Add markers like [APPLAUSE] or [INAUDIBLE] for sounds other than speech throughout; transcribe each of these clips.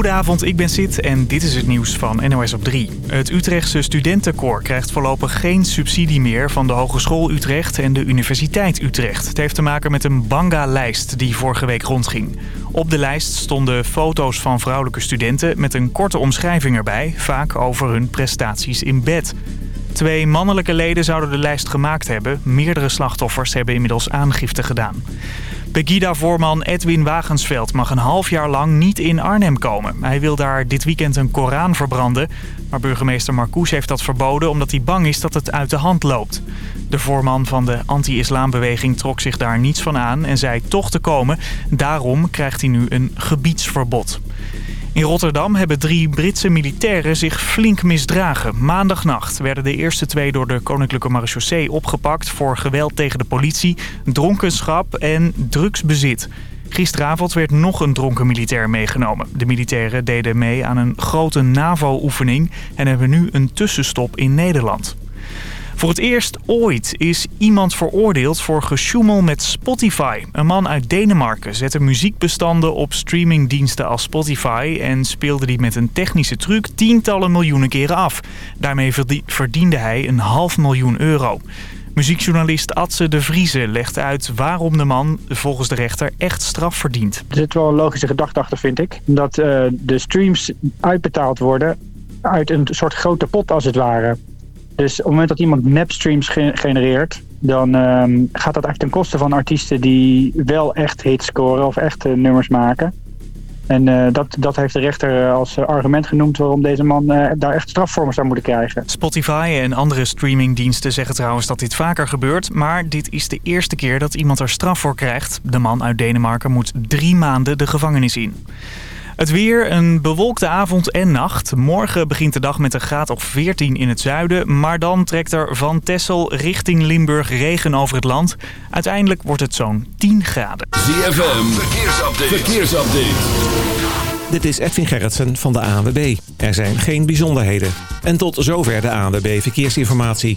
Goedenavond, ik ben Sid en dit is het nieuws van NOS op 3. Het Utrechtse studentenkoor krijgt voorlopig geen subsidie meer van de Hogeschool Utrecht en de Universiteit Utrecht. Het heeft te maken met een banga-lijst die vorige week rondging. Op de lijst stonden foto's van vrouwelijke studenten met een korte omschrijving erbij, vaak over hun prestaties in bed. Twee mannelijke leden zouden de lijst gemaakt hebben. Meerdere slachtoffers hebben inmiddels aangifte gedaan. Pegida-voorman Edwin Wagensveld mag een half jaar lang niet in Arnhem komen. Hij wil daar dit weekend een Koran verbranden. Maar burgemeester Marcouch heeft dat verboden omdat hij bang is dat het uit de hand loopt. De voorman van de anti-islambeweging trok zich daar niets van aan en zei toch te komen. Daarom krijgt hij nu een gebiedsverbod. In Rotterdam hebben drie Britse militairen zich flink misdragen. Maandagnacht werden de eerste twee door de Koninklijke Marechaussee opgepakt... voor geweld tegen de politie, dronkenschap en drugsbezit. Gisteravond werd nog een dronken militair meegenomen. De militairen deden mee aan een grote NAVO-oefening... en hebben nu een tussenstop in Nederland. Voor het eerst ooit is iemand veroordeeld voor gesjoemel met Spotify. Een man uit Denemarken zette muziekbestanden op streamingdiensten als Spotify... en speelde die met een technische truc tientallen miljoenen keren af. Daarmee verdiende hij een half miljoen euro. Muziekjournalist Adse de Vrieze legt uit waarom de man volgens de rechter echt straf verdient. Er zit wel een logische gedachte achter, vind ik. Dat uh, de streams uitbetaald worden uit een soort grote pot als het ware. Dus op het moment dat iemand nepstreams genereert, dan um, gaat dat eigenlijk ten koste van artiesten die wel echt hits scoren of echt nummers maken. En uh, dat, dat heeft de rechter eh, als argument genoemd waarom deze man uh, daar echt strafvormen zou moeten krijgen. Spotify en andere streamingdiensten zeggen trouwens dat dit vaker gebeurt. Maar dit is de eerste keer dat iemand er straf voor krijgt. De man uit Denemarken moet drie maanden de gevangenis in. Het weer, een bewolkte avond en nacht. Morgen begint de dag met een graad of 14 in het zuiden. Maar dan trekt er van Texel richting Limburg regen over het land. Uiteindelijk wordt het zo'n 10 graden. ZFM, verkeersupdate. verkeersupdate. Dit is Edwin Gerritsen van de ANWB. Er zijn geen bijzonderheden. En tot zover de ANWB Verkeersinformatie.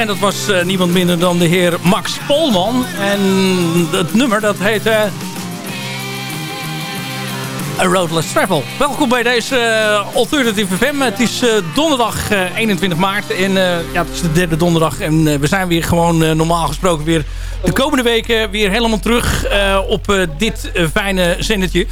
En dat was eh, niemand minder dan de heer Max Polman. En het nummer dat heet... eh, A Roadless Travel. Welkom bij deze eh, Alternative FM. Het is donderdag eh, 21 maart. En ja, het is de derde donderdag. En we zijn weer gewoon normaal gesproken weer de komende weken weer helemaal terug op dit fijne zendertje.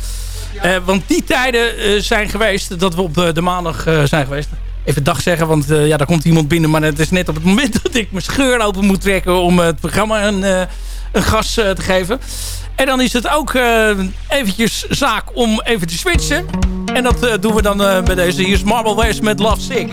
Want die tijden zijn geweest dat we op de, de maandag zijn geweest. Even dag zeggen, want eh, ja, daar komt iemand binnen. Maar het is net op het [LAUGHS] moment dat ik mijn scheur open moet trekken... om het programma een, eh, een gas eh, te geven. En dan is het ook eh, eventjes zaak om even te switchen. En dat eh, doen we dan eh, bij deze. Hier is Marble West met Love Sick.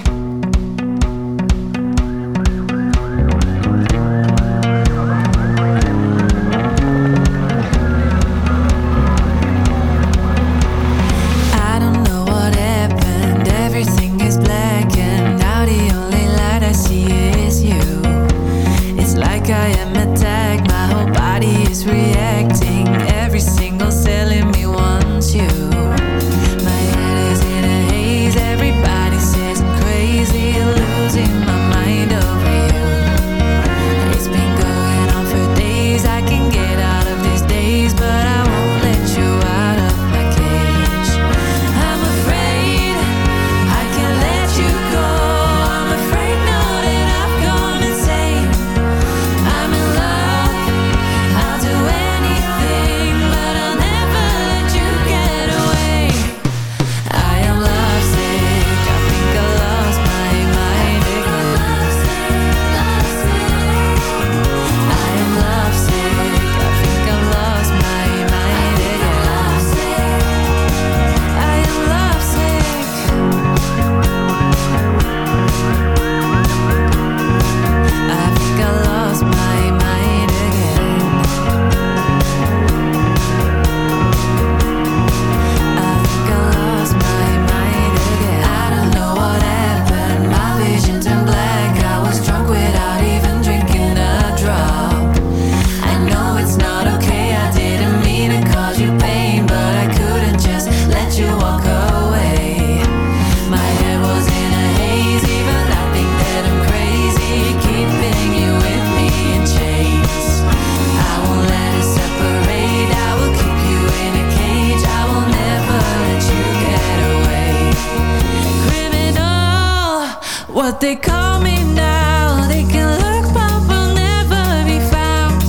What they call me now. They can look, but will never be found.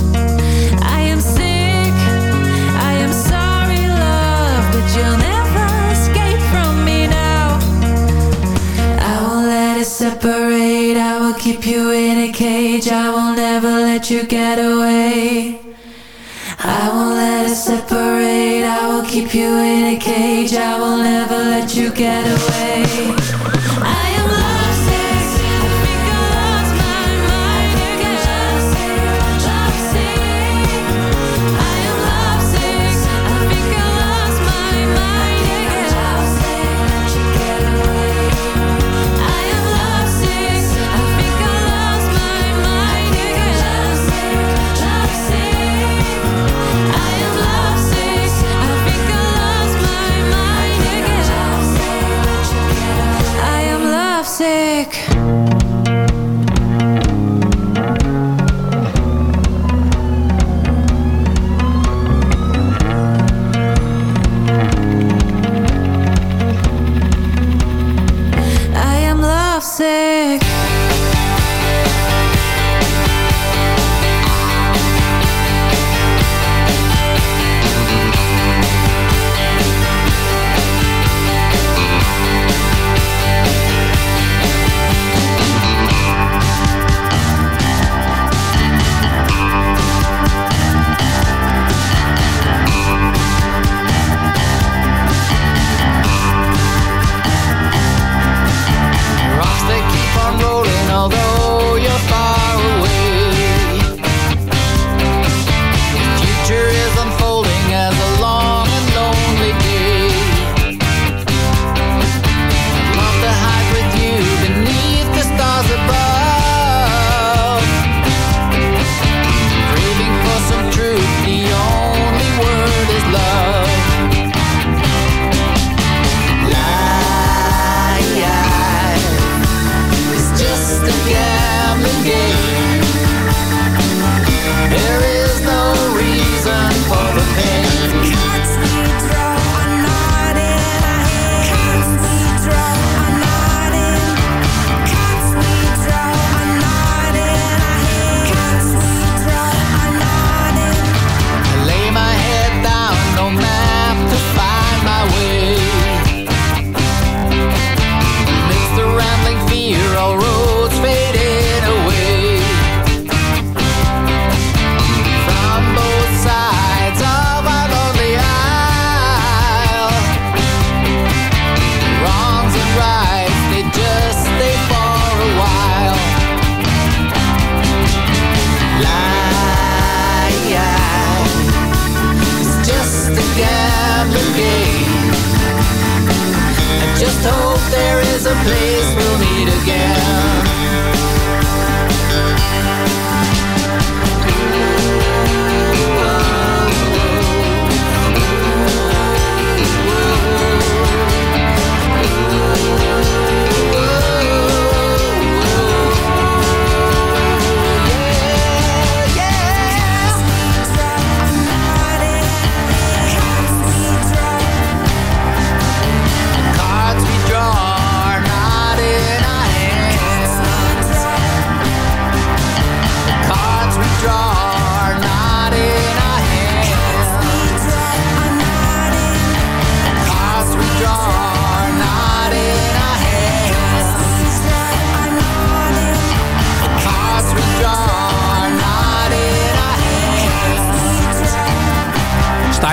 I am sick. I am sorry, love, but you'll never escape from me now. I won't let it separate. I will keep you in a cage. I will never let you get away. I won't let it separate. I will keep you in a cage. I will never let you get away.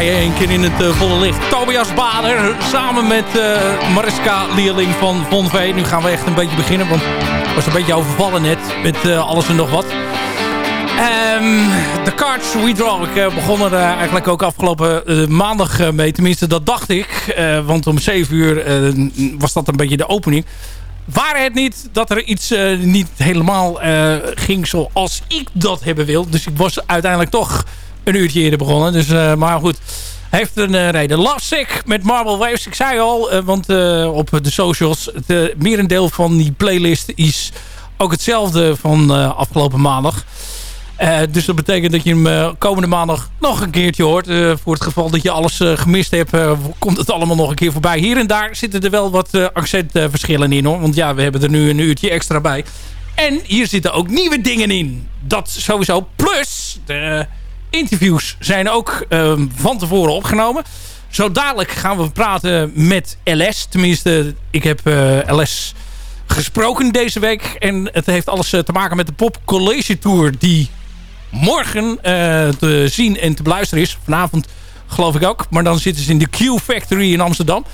Je een keer in het eh, volle licht. Tobias Bader samen met eh, Mariska Leerling van Von V. Nu gaan we echt een beetje beginnen, want ik was een beetje overvallen net met eh, alles en nog wat. Ehm, De Cards We Draw. Ik begon er eigenlijk ook afgelopen maandag mee. Tenminste, dat dacht ik. Want om 7 uur was dat een beetje de opening. Waar het niet dat er iets niet helemaal ging zoals ik dat hebben wil. Dus ik was uiteindelijk toch een uurtje eerder begonnen. Dus, eh, maar goed, heeft een eh, reden. Love Sick met Marble Waves. Ik zei al, eh, want op de socials... het merendeel van die playlist is ook hetzelfde van afgelopen maandag. Dus dat betekent dat je hem komende maandag nog een keertje hoort. Voor het geval dat je alles gemist hebt, komt het allemaal nog een keer voorbij. Hier en daar zitten er wel wat accentverschillen in hoor. Want ja, we hebben er nu een uurtje extra bij. En hier zitten ook nieuwe dingen in. Dat sowieso. Plus, de interviews zijn ook ehm, van tevoren opgenomen. Zo dadelijk gaan we praten met LS. Tenminste, ik heb eh, LS gesproken deze week. En het heeft alles eh, te maken met de Pop College Tour... die morgen eh, te zien en te beluisteren is. Vanavond geloof ik ook. Maar dan zitten ze in de Q Factory in Amsterdam.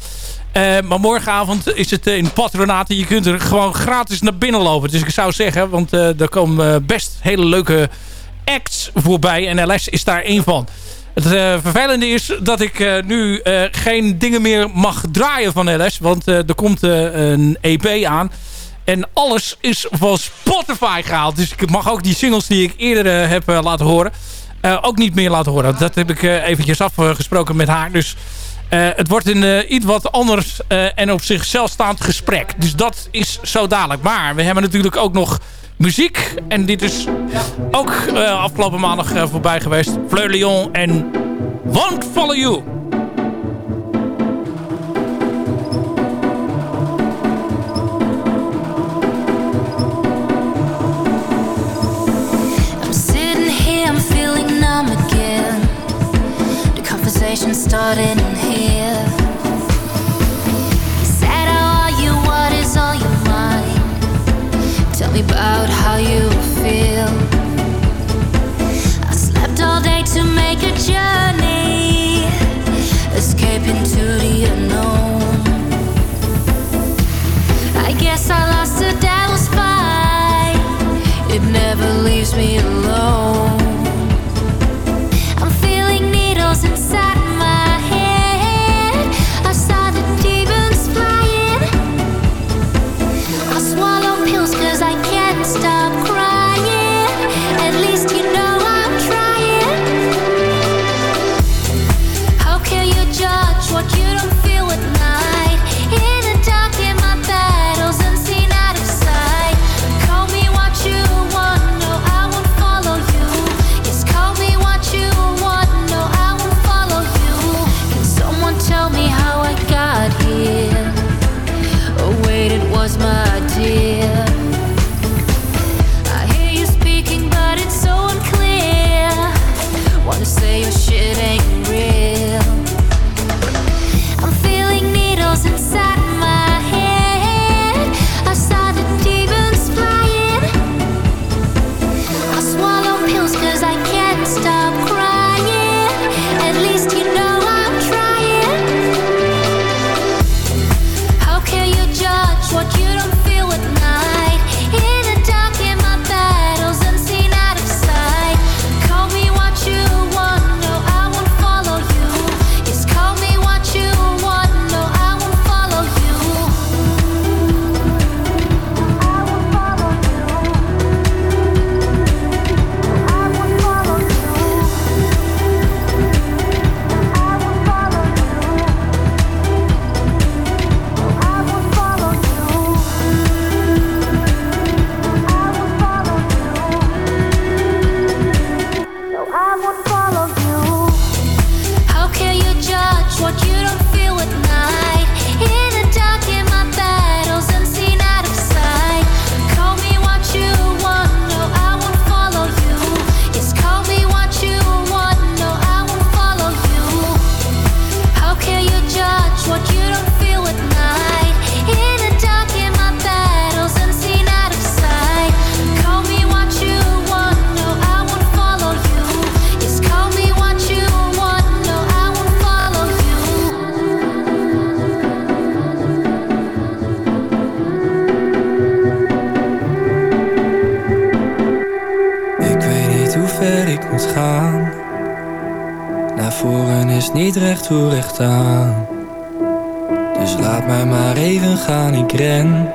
Maar morgenavond is het in Patronaten. Je kunt er gewoon gratis naar binnen lopen. Dus ik zou zeggen, want eh er komen best hele leuke acts voorbij. En LS is daar één van. Het eh, vervelende is dat ik eh, nu eh, geen dingen meer mag draaien van LS. Want er komt een EP aan. En alles is van Spotify gehaald. Dus ik mag ook die singles die ik eerder heb laten horen... ook niet meer laten horen. Dat heb ik eventjes afgesproken met haar. Dus het wordt een iets wat anders en op zichzelf staand gesprek. Dus dat is zo dadelijk. Maar we hebben natuurlijk ook nog muziek. En dit is ook eh, afgelopen maandag eh, voorbij geweest. Fleur Lyon en Won't Follow You. I'm sitting here, I'm feeling numb again. The conversation starting here. about how you feel. I slept all day to make a journey, escaping to the unknown. I guess I lost the devil's fight, it never leaves me alone. ik gaan. Naar voren is niet recht hoe recht aan. Dus laat mij maar even gaan, ik ren.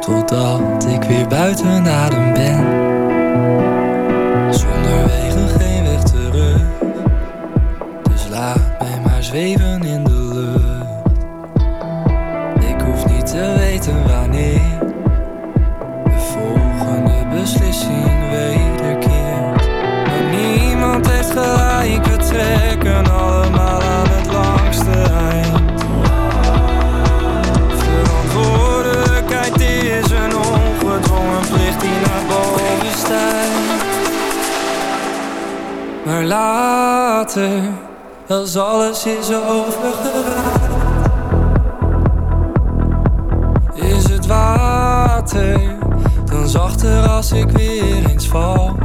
Totdat ik weer buiten adem ben. Zonder wegen geen weg terug. Dus laat mij maar zweven. als alles is overgegaan. Is het water dan zachter als ik weer eens val?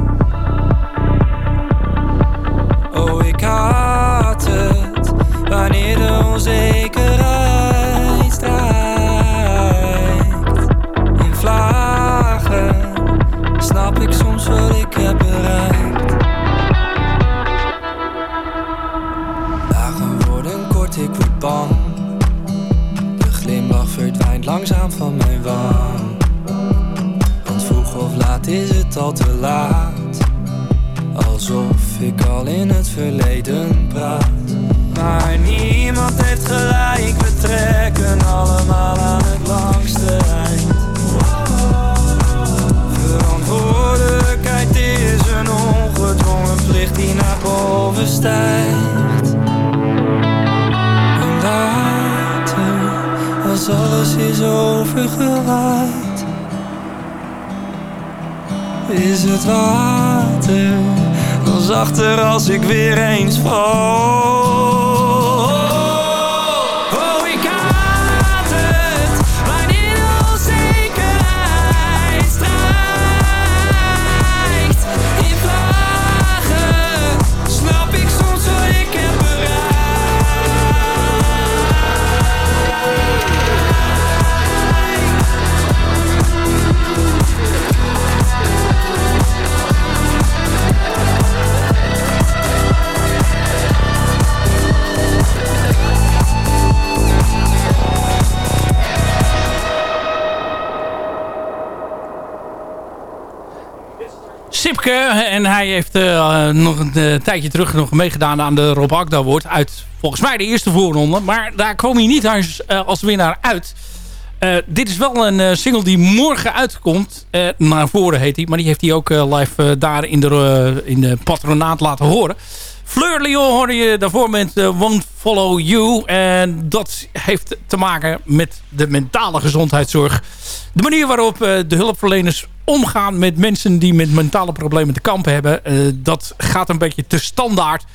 al te laat. Alsof ik al in het verleden praat. Maar niemand heeft gelijk, we trekken allemaal aan het langste eind. Verantwoordelijkheid is een ongedwongen plicht die naar boven stijgt. En later, als alles is overgewaaid is het water dan zachter als ik weer eens val. En hij heeft eh, nog een eh, tijdje terug nog meegedaan aan de Rob Award. Uit volgens mij de eerste voorronde. Maar daar kwam hij niet als, eh, als winnaar uit. Dit is wel een single die morgen uitkomt. Naar voren heet hij. Maar die heeft hij ook live daar in de, in de patronaat laten horen. Fleur Lyon hoorde je daarvoor met eh, Won't Follow You. En dat heeft te maken met de mentale gezondheidszorg. De manier waarop eh, de hulpverleners omgaan met mensen die met mentale problemen te kampen hebben. eh, dat gaat een beetje te standaard.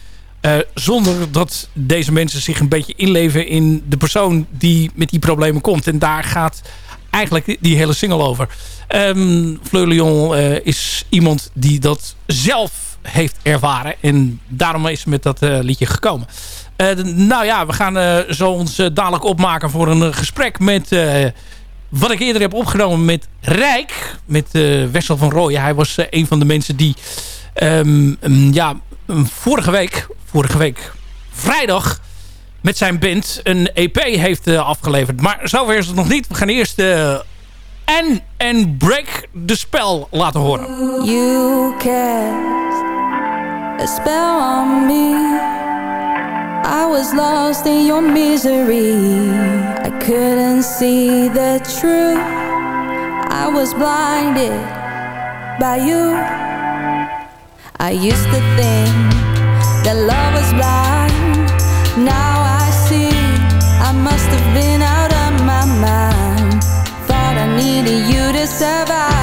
zonder dat deze mensen zich een beetje inleven in de persoon die met die problemen komt. En daar gaat eigenlijk die hele single over. Um, Fleur Lyon is iemand die dat zelf heeft ervaren. En daarom is ze met dat eh, liedje gekomen. Eh, nou ja, we gaan eh, zo ons dadelijk opmaken voor een gesprek met... wat ik eerder heb opgenomen met Rijk. Met Wessel van Rooyen. Hij was een van de mensen die... ehm, ja, vorige week... Vorige week vrijdag met zijn band een EP heeft afgeleverd. Maar zover is het nog niet. We gaan eerst uh, en en Break the Spell laten horen. You a spell on me. I was lost in your misery. I couldn't see the truth. I was blinded by you. I used to think that love was blind. Now I see I must have been out of my mind. Thought I needed you to survive.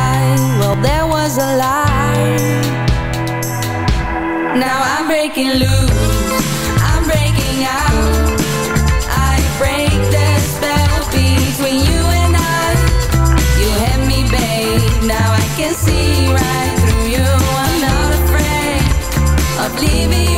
Breaking loose. I'm breaking out. I break the spell between you and I. You had me, babe. Now I can see right through you. I'm not afraid of leaving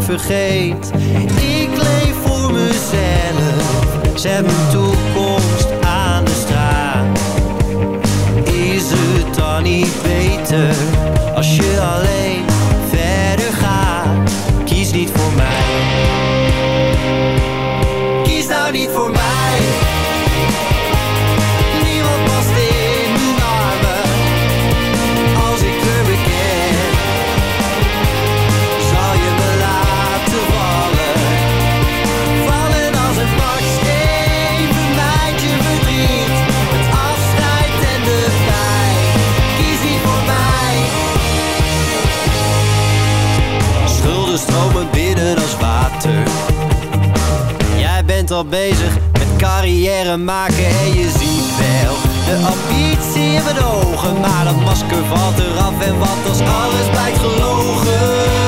vergeet. Ik leef voor mezelf. Zet mijn toekomst aan de straat. Is het dan niet beter als je alleen Jij bent al bezig met carrière maken en je ziet wel de ambitie in mijn ogen. Maar dat masker valt eraf en wat als alles blijkt gelogen.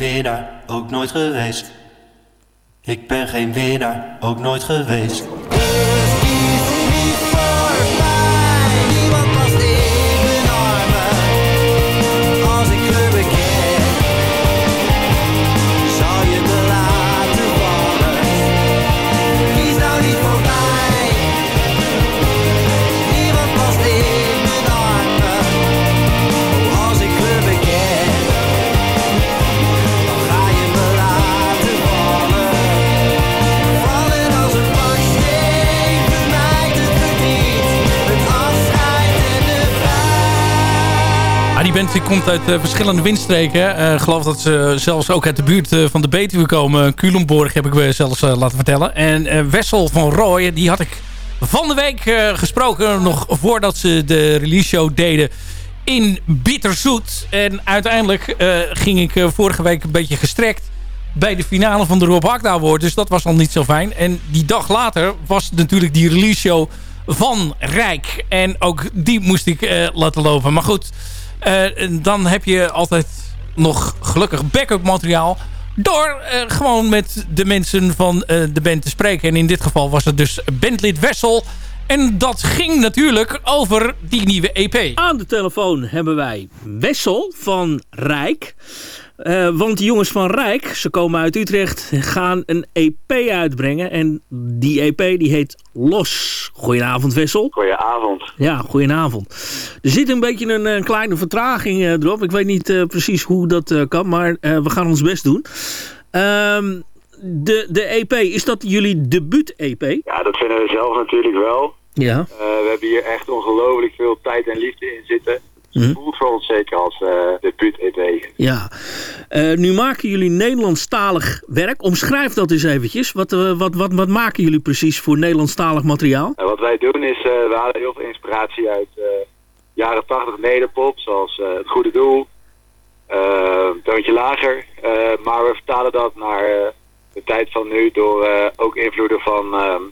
Winnaar, ook nooit geweest. Ik ben geen winnaar, ook nooit geweest. Die band die komt uit eh, verschillende windstreken. Eh, geloof dat ze zelfs ook uit de buurt eh, van de Betuwe komen. Culemborg heb ik me zelfs laten vertellen. En Wessel van Rooyen, die had ik van de week gesproken. Nog voordat ze de release show deden in Bitterzoet. En uiteindelijk ging ik vorige week een beetje gestrekt bij de finale van de Rob Hakda Award. Dus dat was al niet zo fijn. En die dag later was natuurlijk die release show van Rijk. En ook die moest ik laten lopen. Maar goed, dan heb je altijd nog gelukkig backup materiaal. Door eh, gewoon met de mensen van eh, de band te spreken. En in dit geval was het dus bandlid Wessel. En dat ging natuurlijk over die nieuwe EP. Aan de telefoon hebben wij Wessel van Rijk. Eh, want de jongens van Rijk, ze komen uit Utrecht, gaan een EP uitbrengen. En die EP die heet Los. Goedenavond Wessel. Goedenavond. Ja, goedenavond. Er zit een beetje een, eh, kleine vertraging eh, erop. Ik weet niet precies hoe dat kan, maar we gaan ons best doen. Ehm, de, de EP, is dat jullie debuut-EP? Ja, dat vinden we zelf natuurlijk wel. Ja. We hebben hier echt ongelooflijk veel tijd en liefde in zitten. Mhm. Voelt voor ons zeker als eh debuut-EP. Ja, Eh, nu maken jullie Nederlandstalig werk. Omschrijf dat eens eventjes. Wat, eh, wat, wat, wat maken jullie precies voor Nederlandstalig materiaal? Wat wij doen is, we halen heel veel inspiratie uit jaren 80 nederpop, zoals Het Goede Doel, eh Toontje Lager. Maar we vertalen dat naar de tijd van nu door ook invloeden van ehm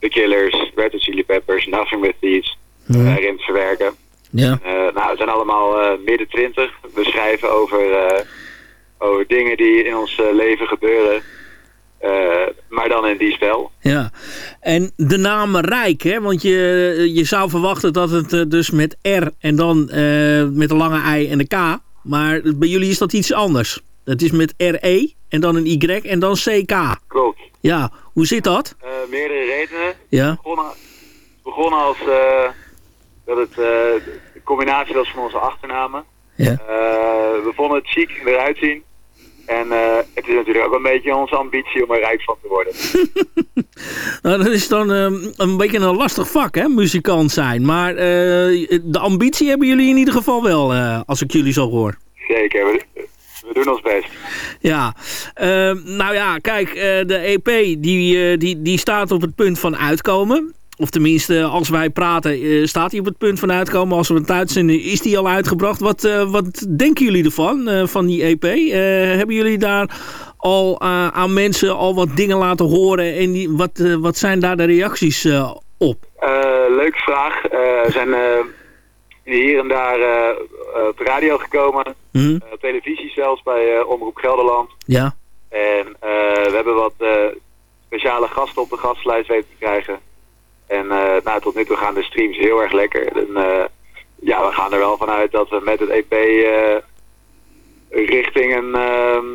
The Killers, Red Hot Chili Peppers, Nothing But Thieves eh, erin te verwerken. Ja. Eh, nou, we zijn allemaal eh, midden twintig. We schrijven over, eh, over dingen die in ons leven gebeuren. Maar dan in die stijl. Ja, en de naam Rijk, hè? want je, je zou verwachten dat het dus met R en dan met een lange I en een K. Maar bij jullie is dat iets anders. Het is met RE en dan een Y en dan CK. Klopt. Ja, hoe zit dat? Meerdere redenen. Ja. Begonnen, begonnen als, dat het eh, de combinatie was van onze achternamen. Ja. Eh, we vonden het chic eruit zien. En eh, het is natuurlijk ook een beetje onze ambitie om er rijk van te worden. [LAUGHS] Nou, dat is dan ehm, een beetje een lastig vak, hè, muzikant zijn. Maar de ambitie hebben jullie in ieder geval wel, als ik jullie zo hoor. Zeker, we, we doen ons best. Ja, Ehm, nou ja, kijk, de EP die, die, die staat op het punt van uitkomen. Of tenminste, als wij praten, eh, staat hij op het punt van uitkomen. Als we het uitzenden, is die al uitgebracht. Wat, eh, wat denken jullie ervan, eh, van die EP? Hebben jullie daar al aan mensen al wat dingen laten horen? En die, wat, wat zijn daar de reacties op? Leuke vraag. We zijn hier en daar op de radio gekomen. Hm? Eh, op televisie zelfs bij Omroep Gelderland. Ja, En we hebben wat speciale gasten op de gastlijst weten te krijgen. En eh, nou, tot nu toe gaan de streams heel erg lekker. En, eh, ja, we gaan er wel vanuit dat we met het EP eh, richting een ehm,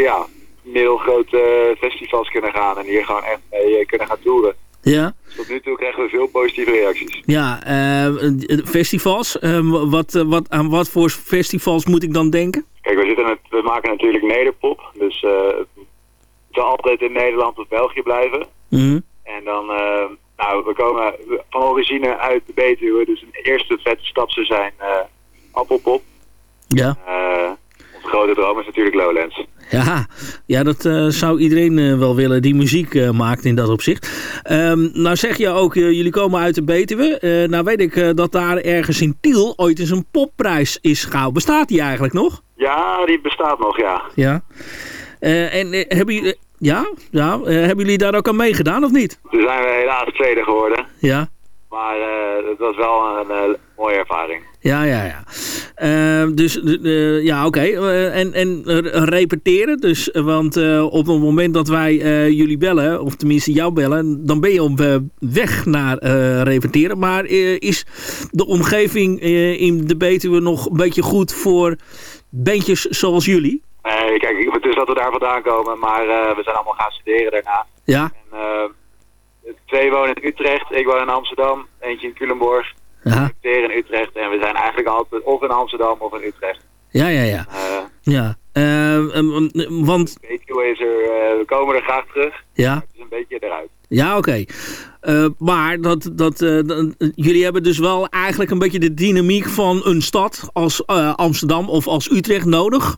ja, middelgrote festivals kunnen gaan. En hier gewoon echt mee kunnen gaan toeren. ja. Dus tot nu toe krijgen we veel positieve reacties. Ja, eh, festivals. Eh, wat, wat, aan wat voor festivals moet ik dan denken? Kijk, we, zitten met, we maken natuurlijk nederpop. Dus het zal altijd in Nederland of België blijven. Hm? En dan, eh, nou, we komen van origine uit de Betuwe. Dus een eerste vette stap zou zijn eh, Appelpop. Ja. Eh, onze grote droom is natuurlijk Lowlands. Ja, ja dat zou iedereen wel willen die muziek maakt in dat opzicht. Ehm, nou zeg je ook, jullie komen uit de Betuwe. Nou weet ik dat daar ergens in Tiel ooit eens een popprijs is gehouden. Bestaat die eigenlijk nog? Ja, die bestaat nog, ja. Ja. En hebben jullie... ja, ja eh, hebben jullie daar ook aan meegedaan of niet? Toen zijn we helaas tweede geworden. Ja. Maar eh, het was wel een eh, mooie ervaring. Ja, ja, ja. Eh, dus, eh, ja, oké. Eh, en en eh, repeteren, dus, eh, want eh, op het moment dat wij eh, jullie bellen, of tenminste jou bellen, dan ben je op eh, weg naar eh, repeteren. Maar eh, is de omgeving eh, in de Betuwe nog een beetje goed voor bandjes zoals jullie? Nee, kijk, dat we daar vandaan komen, maar eh, we zijn allemaal gaan studeren daarna. Ja. En, eh, twee wonen in Utrecht, ik woon in Amsterdam, eentje in Culemborg. Ja. In Utrecht en we zijn eigenlijk altijd of in Amsterdam of in Utrecht. Ja, ja, ja. Eh ja. Want, is er, we komen er graag terug. ja. Het is een beetje eruit. Ja, oké. Eh, maar dat, dat, eh, dat- jullie hebben dus wel eigenlijk een beetje de dynamiek van een stad als eh, Amsterdam of als Utrecht nodig.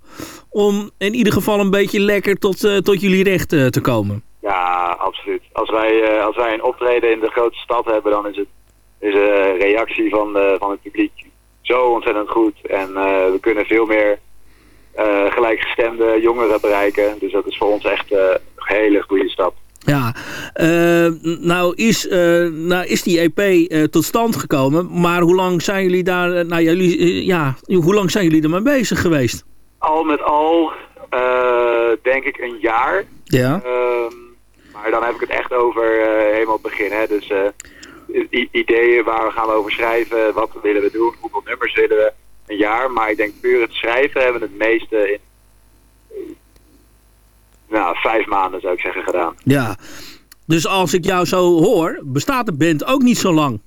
Om in ieder geval een beetje lekker tot, tot jullie recht te komen. Ja, absoluut. Als wij, als wij een optreden in de grote stad hebben, dan is, het, is de reactie van, van het publiek zo ontzettend goed. En we kunnen veel meer gelijkgestemde jongeren bereiken. Dus dat is voor ons echt een hele goede stap. Ja, eh, nou, is, eh, nou is die EP eh, tot stand gekomen. Maar hoe lang zijn jullie daar, nou jullie, ja, hoe lang zijn jullie ermee bezig geweest? Al met al denk ik een jaar. Ja. Ehm, maar dan heb ik het echt over helemaal het begin. Hè? Dus ideeën waar we gaan over schrijven, wat willen we doen, hoeveel nummers willen we, een jaar. Maar ik denk puur het schrijven hebben we het meeste in nou, vijf maanden zou ik zeggen gedaan. Ja. Dus als ik jou zo hoor, bestaat de band ook niet zo lang.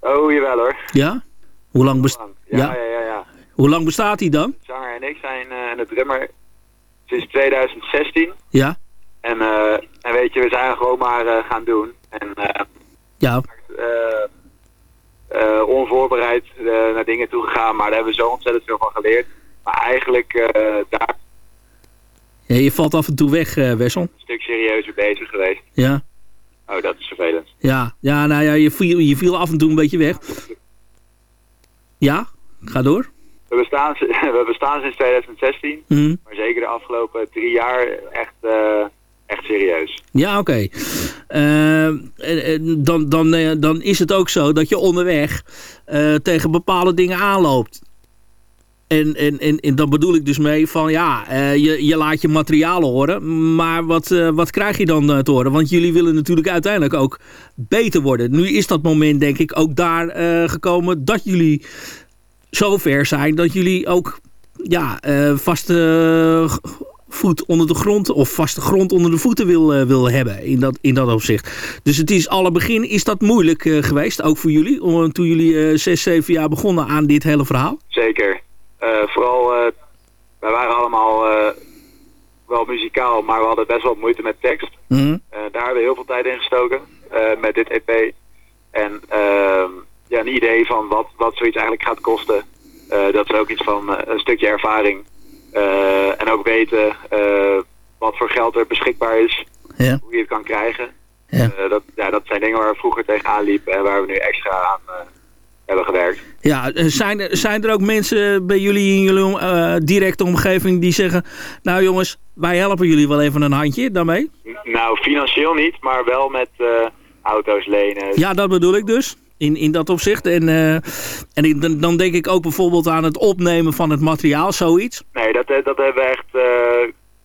Oh, jawel hoor. Ja? Hoe lang, best Ja, ja. ja, ja. ja. Hoe lang bestaat die dan? Zanger en ik zijn eh, en de drummer sinds 2016. Ja. En, eh, en weet je, we zijn gewoon maar eh, gaan doen. En Ja. onvoorbereid naar dingen toe gegaan, maar daar hebben we zo ontzettend veel van geleerd. Maar eigenlijk daar ja je valt af en toe weg, eh, Wessel. een stuk serieuzer bezig geweest. Ja. Oh, dat is vervelend. Ja. Ja, nou ja, je viel, je viel af en toe een beetje weg. Ja? Ga door. We bestaan, [LAUGHS] we bestaan sinds 2016, Hm. maar zeker de afgelopen drie jaar echt, eh, echt serieus. Ja, oké. Eh, dan, dan, dan is het ook zo dat je onderweg tegen bepaalde dingen aanloopt. En, en, en, en dan bedoel ik dus mee van ja, eh, je, je laat je materialen horen. Maar wat, eh, wat krijg je dan eh, te horen? Want jullie willen natuurlijk uiteindelijk ook beter worden. Nu is dat moment denk ik ook daar gekomen dat jullie zo ver zijn dat jullie ook ja, vaste, voet onder de grond of vaste grond onder de voeten wil, hebben in dat, in dat opzicht. Dus het is alle begin, is dat moeilijk geweest, ook voor jullie, toen jullie zes, zeven jaar begonnen aan dit hele verhaal? Zeker. Eh, vooral, eh, wij waren allemaal eh, wel muzikaal, maar we hadden best wel moeite met tekst. Mhm. Daar hebben we heel veel tijd in gestoken met dit EP. En ehm, ja, een idee van wat, wat zoiets eigenlijk gaat kosten. Dat is ook iets van een stukje ervaring. En ook weten wat voor geld er beschikbaar is. Ja. Hoe je het kan krijgen. Ja. Dat, ja, dat zijn dingen waar we vroeger tegenaan liepen en waar we nu extra aan hebben gewerkt. Ja, eh, zijn er, zijn er ook mensen bij jullie in jullie eh, directe omgeving die zeggen... nou jongens, wij helpen jullie wel even een handje daarmee? Nou, financieel niet, maar wel met eh, auto's lenen. Ja, dat bedoel ik dus. In, in dat opzicht. En, en ik- dan, dan denk ik ook bijvoorbeeld aan het opnemen van het materiaal, zoiets. Nee, dat, dat hebben we echt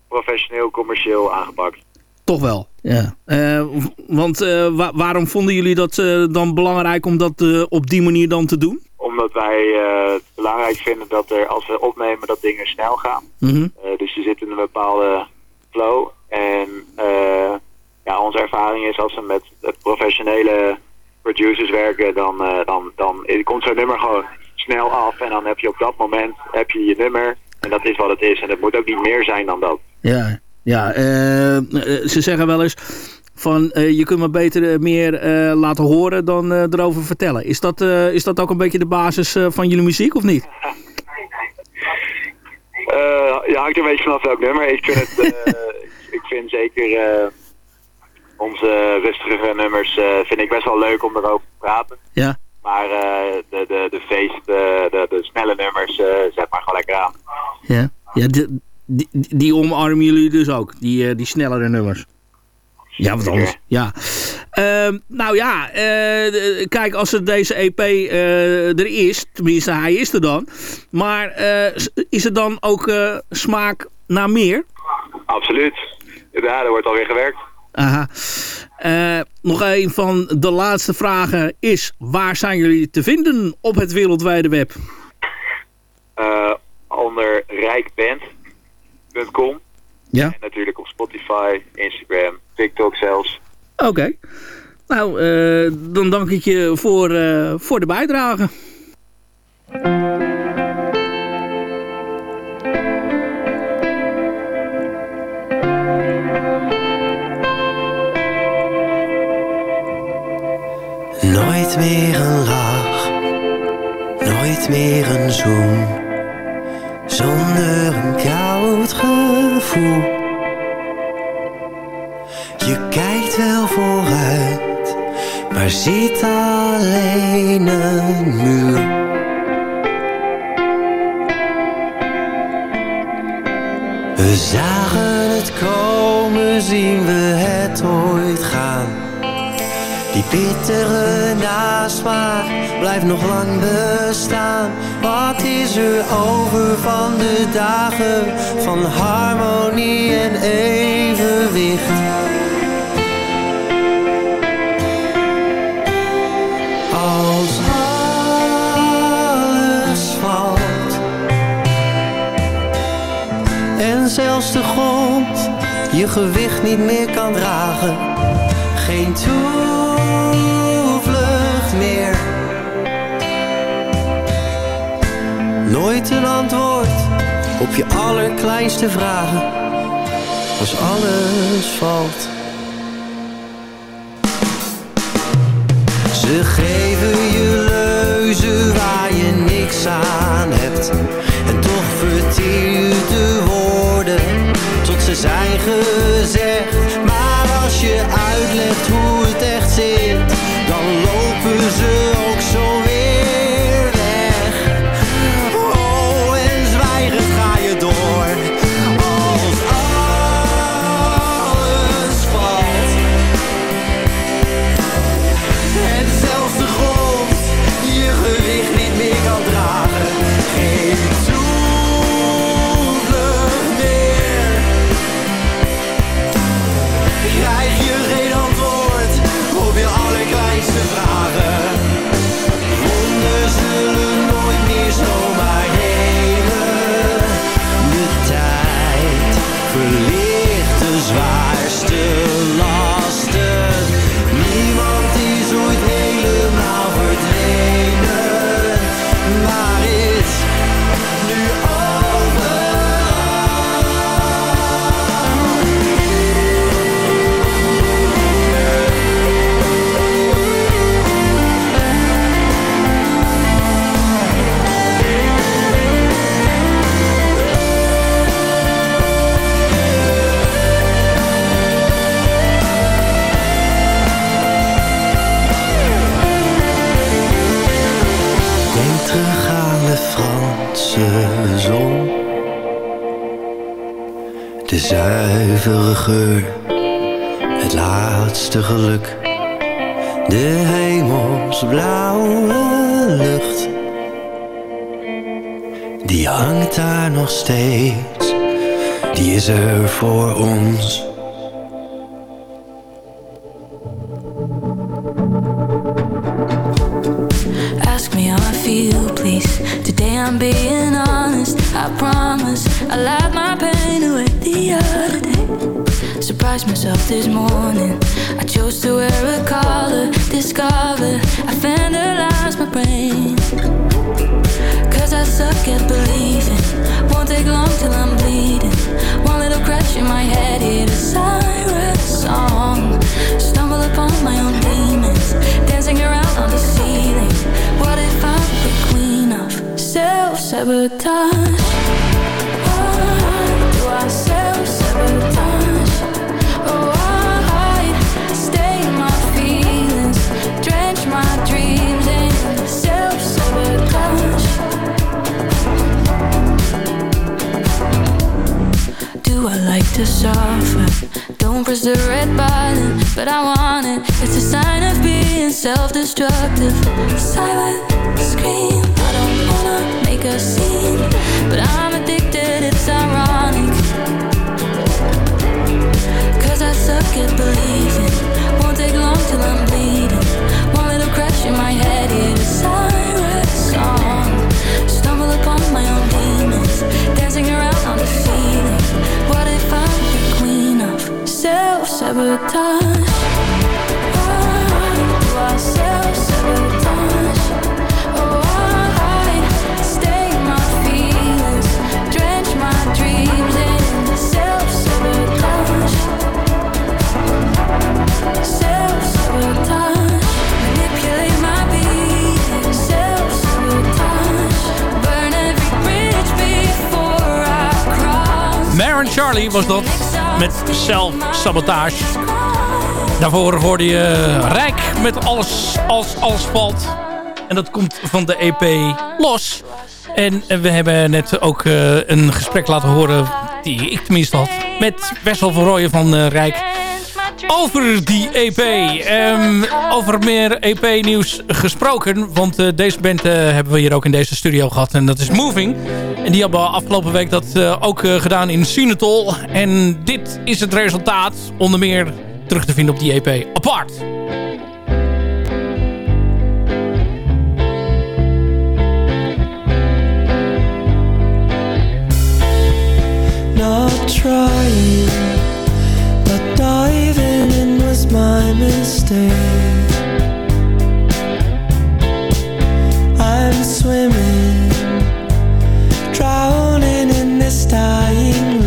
professioneel, commercieel aangepakt. Toch wel. Ja. Eh, want eh, wa- waarom vonden jullie dat eh, dan belangrijk om dat eh, op die manier dan te doen? Omdat wij eh, het belangrijk vinden dat er, als we opnemen, dat dingen snel gaan. Mhm. Eh, dus je zit in een bepaalde flow. En eh, ja, onze ervaring is als we met professionele producers werken, dan, eh, dan, dan komt zo'n nummer gewoon snel af. En dan heb je op dat moment heb je je nummer. En dat is wat het is. En het moet ook niet meer zijn dan dat. Ja, ja eh, eh, ze zeggen wel eens van eh, je kunt maar beter meer laten horen dan erover vertellen. Is dat, is dat ook een beetje de basis van jullie muziek of niet? Ja, hangt er een beetje vanaf welk nummer. Ik vind, het, [LAUGHS] ik vind zeker onze rustige nummers vind ik best wel leuk om erover te praten. Ja. Maar de, de, de feest, eh, de, de snelle nummers, zet maar gewoon lekker aan. Ja, ja die, omarmen jullie dus ook, die, eh, die snellere nummers. Ja, wat anders. Ja. Ehm, nou ja, eh, kijk, als er deze EP eh, er is, tenminste hij is er dan. Maar is er dan ook smaak naar meer? Absoluut. Ja, er wordt alweer gewerkt. Aha. Nog een van de laatste vragen is, waar zijn jullie te vinden op het wereldwijde web? Onder Ja. En natuurlijk op Spotify, Instagram, TikTok zelfs. Oké. Nou, eh, dan dank ik je voor, eh, voor de bijdrage. Nooit meer een lach, nooit meer een zoen, zonder een koud gevoel. Je kijkt wel vooruit, maar ziet alleen een muur. We zagen het komen, zien we het ooit gaan. Die bittere nasmaak blijft nog lang bestaan. Wat is er over van de dagen van harmonie en evenwicht? Als alles valt en zelfs de grond je gewicht niet meer kan dragen geen toevlucht Nooit een antwoord op je allerkleinste vragen. Als alles valt. Ze geven je leuzen waar je niks aan hebt. En toch verteer je de woorden tot ze zijn gezegd. Maar als je uitlegt hoe het echt zit, dan lopen ze ook het laatste geluk. De hemelsblauwe lucht. Die hangt daar nog steeds, die is er voor ons. Charlie was dat met zelfsabotage. Daarvoor hoorde je Rijk met alles als alles valt. En dat komt van de EP Los. En we hebben net ook eh, een gesprek laten horen, die ik tenminste had, met Wessel van Rooyen van eh, Rijk. Over die EP. Ehm, over meer EP-nieuws gesproken. Want eh, deze band hebben we hier ook in deze studio gehad. En dat is Moving. En die hebben afgelopen week dat eh, ook eh, gedaan in Sinatol. En dit is het resultaat. Onder meer terug te vinden op die EP. Apart. Not trying, but diving in was my mistake. I'm swimming, this dying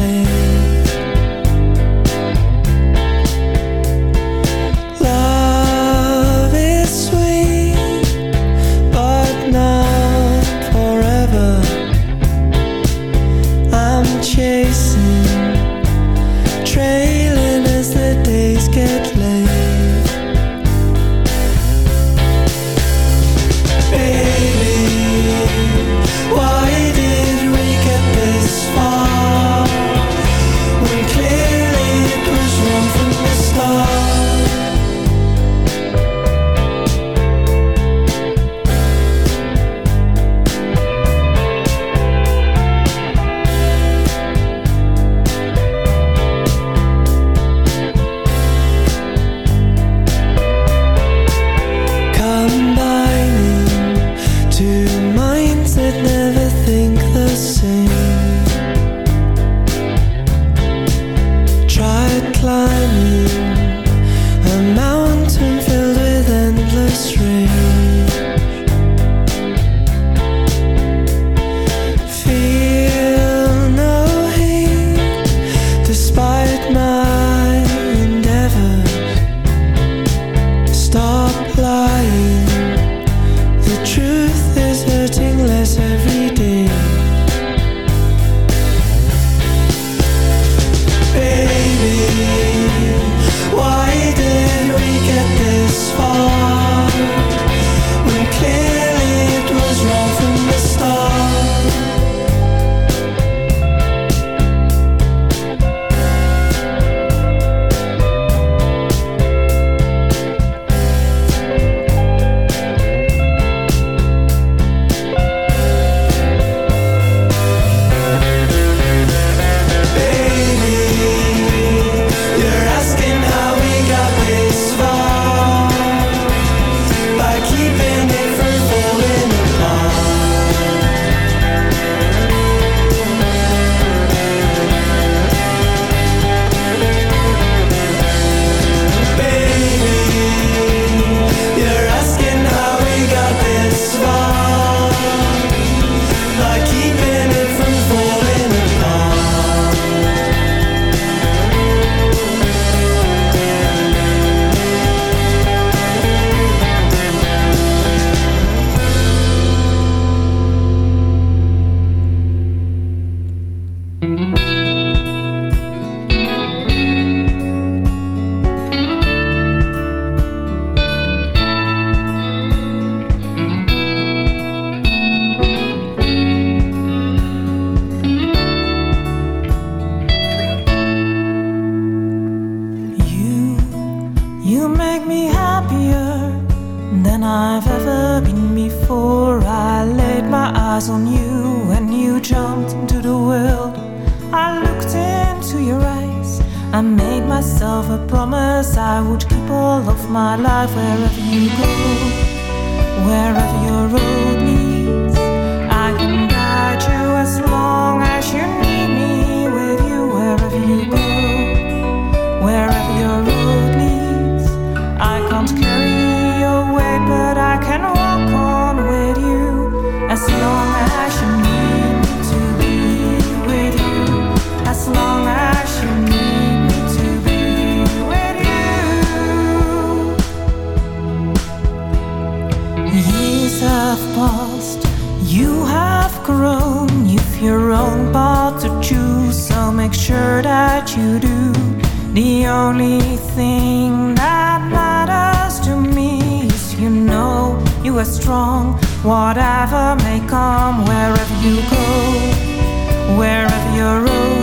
days have passed, you have grown. You've your own path to choose, so make sure that you do. The only thing that matters to me is you know you are strong. Whatever may come, wherever you go, wherever you're.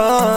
Oh.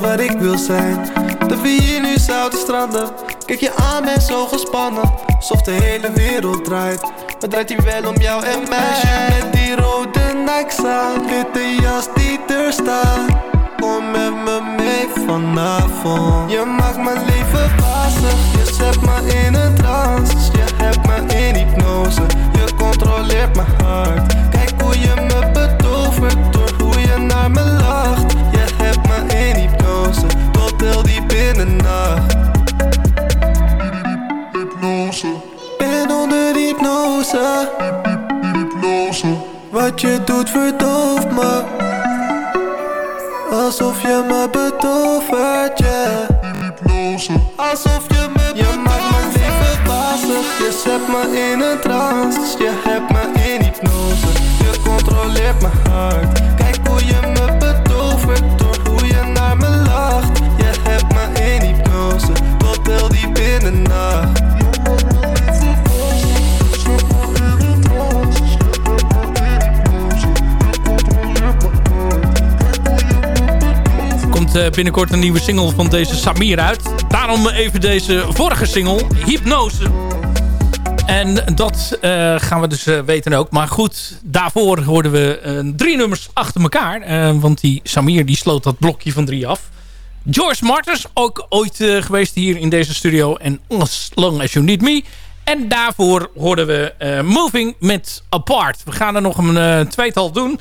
waar ik wil zijn. De vier nu zouden stranden. Kijk je aan, ben zo gespannen. Alsof de hele wereld draait. Maar draait die wel om jou en mij. Met die rode Nikes aan Witte jas die er staat. Kom met me mee vanavond. Je maakt mijn leven wazig Je zet me in een trance. Je hebt me in hypnose. Je controleert mijn hart. Kijk hoe je me bedoelt doet verdoof me. Alsof je me betovert, yeah Alsof je me betovert Je maakt mijn leven wazig, je zet me in een trance. Je hebt me binnenkort een nieuwe single van deze Samir uit. Daarom even deze vorige single, Hypnose. En dat eh, gaan we dus eh, weten ook. Maar goed, daarvoor hoorden we drie nummers achter elkaar. want die Samir die sloot dat blokje van drie af. George Martens, ook ooit geweest hier in deze studio. En As Long As You Need Me. En daarvoor hoorden we Moving met Apart. We gaan er nog een tweetal doen.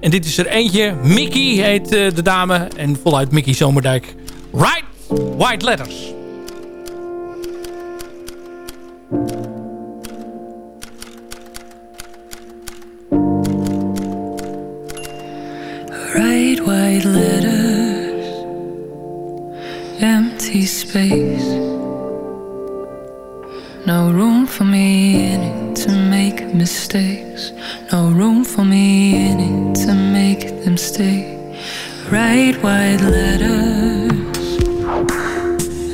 En dit is er eentje. Mickey heet uh, de dame. En voluit Mickey Zomerdijk. Right White Letters. Write white letters, empty space. No room for me it to make mistakes. No room for me in it to make them stay. Write white letters,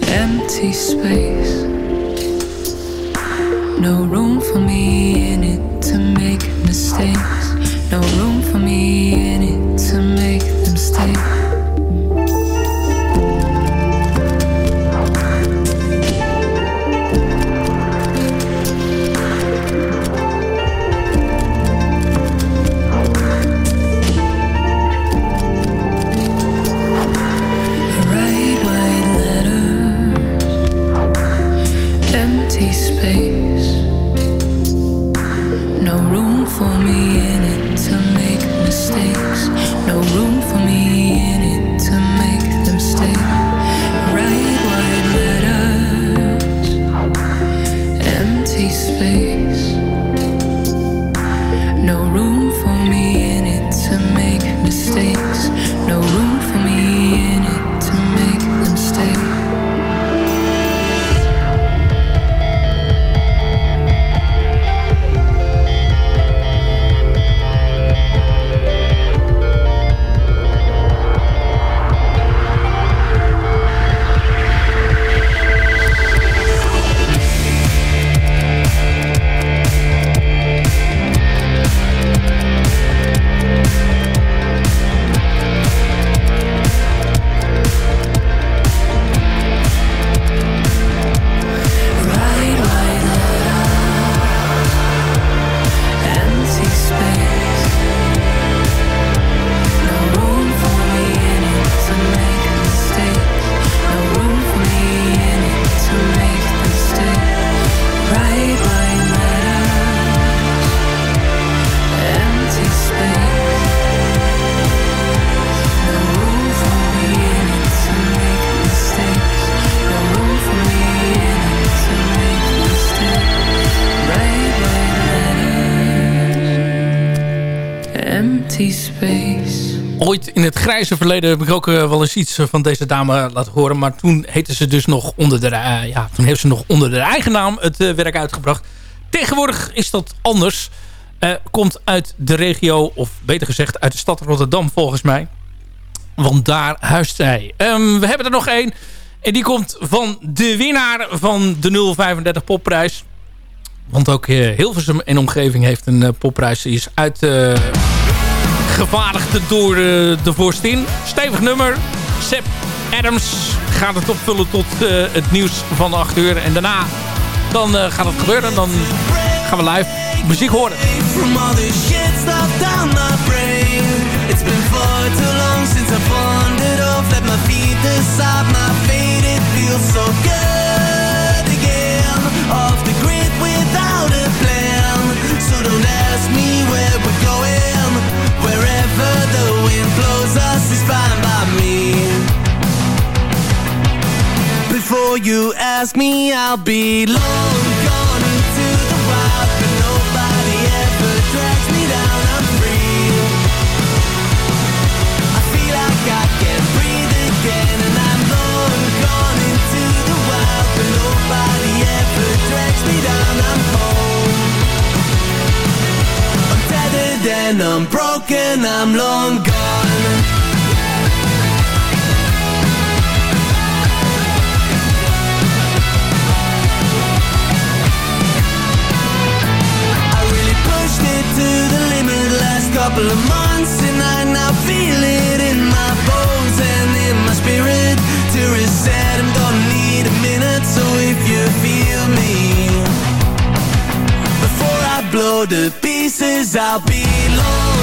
empty space. No room for me in it to make mistakes. No room for me in it to make them stay. Grijze verleden heb ik ook uh, wel eens iets van deze dame laten horen. Maar toen heette ze dus nog onder de, uh, ja, toen heeft ze nog onder de eigen naam het werk uitgebracht. Tegenwoordig is dat anders. komt uit de regio, of beter gezegd uit de stad Rotterdam volgens mij. Want daar huist zij. Um, we hebben er nog één. En die komt van de winnaar van de 035 popprijs. Want ook Hilversum en omgeving heeft een popprijs. Die is uit gevaardigd door uh, de vorstin. Stevig nummer. Seb Adams gaat het opvullen tot uh, het nieuws van 8 uur. En daarna dan uh, gaat het gebeuren. Dan gaan we live muziek horen. It's drags me down, I'm home I'm tethered and I'm broken broken, I'm long gone couple of months and I now feel it in my bones and in my spirit to reset. I'm gonna need a minute, so if you feel me, before I blow the pieces, I'll be long.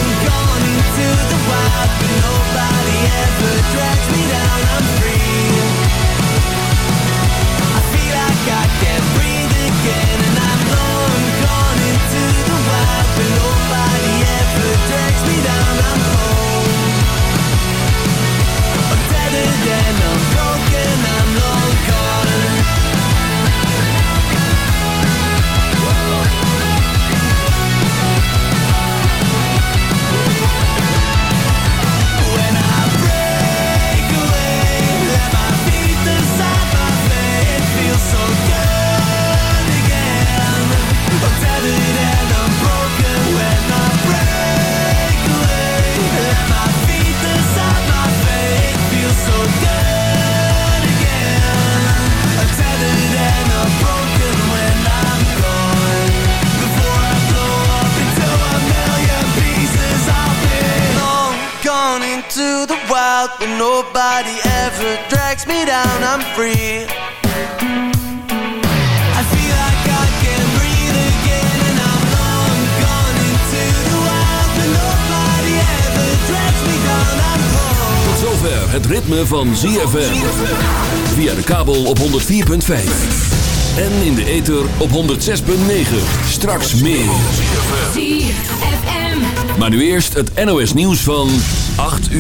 Wild where nobody ever drags me down. I'm free. I feel like I can breathe again, and I'm long gone into the wild nobody ever drags me down. I'm home. Tot zover het ritme van ZFM. Via de kabel op 104.5. En in de ether op 106.9. Straks meer. ZFM. Maar nu eerst het NOS nieuws van 8 uur.